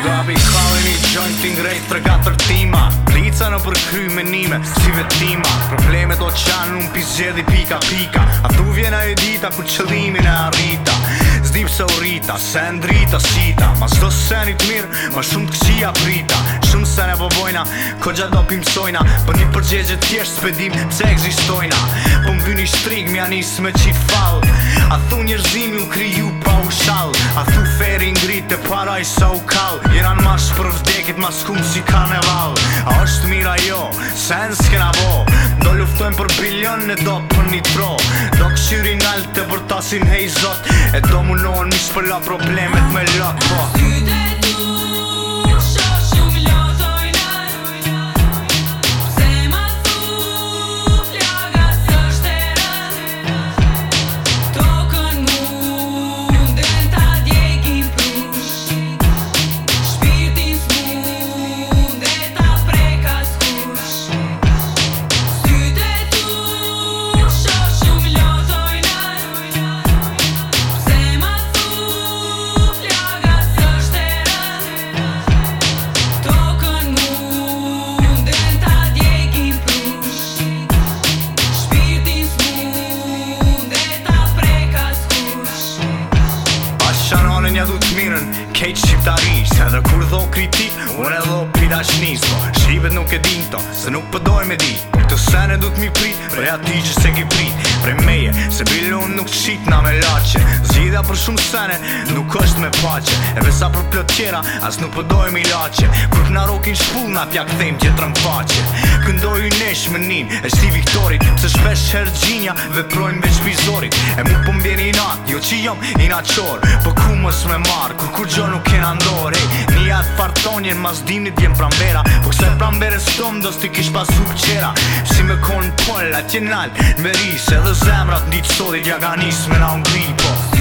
nigga I be calling it jointing rate për katër tima Plica në përkry menime, si vetima Problemet o qanë në pizjedi pika pika A tu vjen a edita për qëllimin e arrita Zdip se u rita, se ndrita sita Ma zdo senit mirë, ma shumë të këqia prita Shumë se ne povojna, ko gjatë do pimsojna Për po një përgjegje tjesht s'pedim pëse egzistojna Po më një shtrig mja njës me qit fal A thu njërzimi u kriju pa u shal A thu feri ngrit e para i sa u kal është për vdekit ma skumë si karneval A është mira jo, sen s'kena bo Do luftojmë për bilion e do për një bro Do këshyri nalë të bërtasin hej zot E do munohen mishë përla problemet me lot po Se dhe kur dho kritik, unë edhe pita që nisë Shqibet nuk e din këto, se nuk pëdoj me di Këtë sene du t'mi pri, për e ati që se ki pri Prej meje, se bilo unë nuk qit na me lache Zgjida për shumë sene, nuk është me pache E vesa për plët tjera, as nuk përdoj po i lache Kur na në rokin shpull, na pjak them tjetër në pache Këndoj u nesh me nin, e shti viktorit Se shpesh herë gjinja, dhe projnë veç pizorit E mu pëmbjeni po i nat, jo që jom i nat qor Po ku mës me marrë, kur kur gjo nuk kena ndore qenat fartonjen Mas dimnit vjen prambera Po kësaj prambere së tom do s'ti kish pasuk qera Si me konë pëllat qenat Në veri dhe zemrat ndi të sotit Ja ga nis me na ungri po Si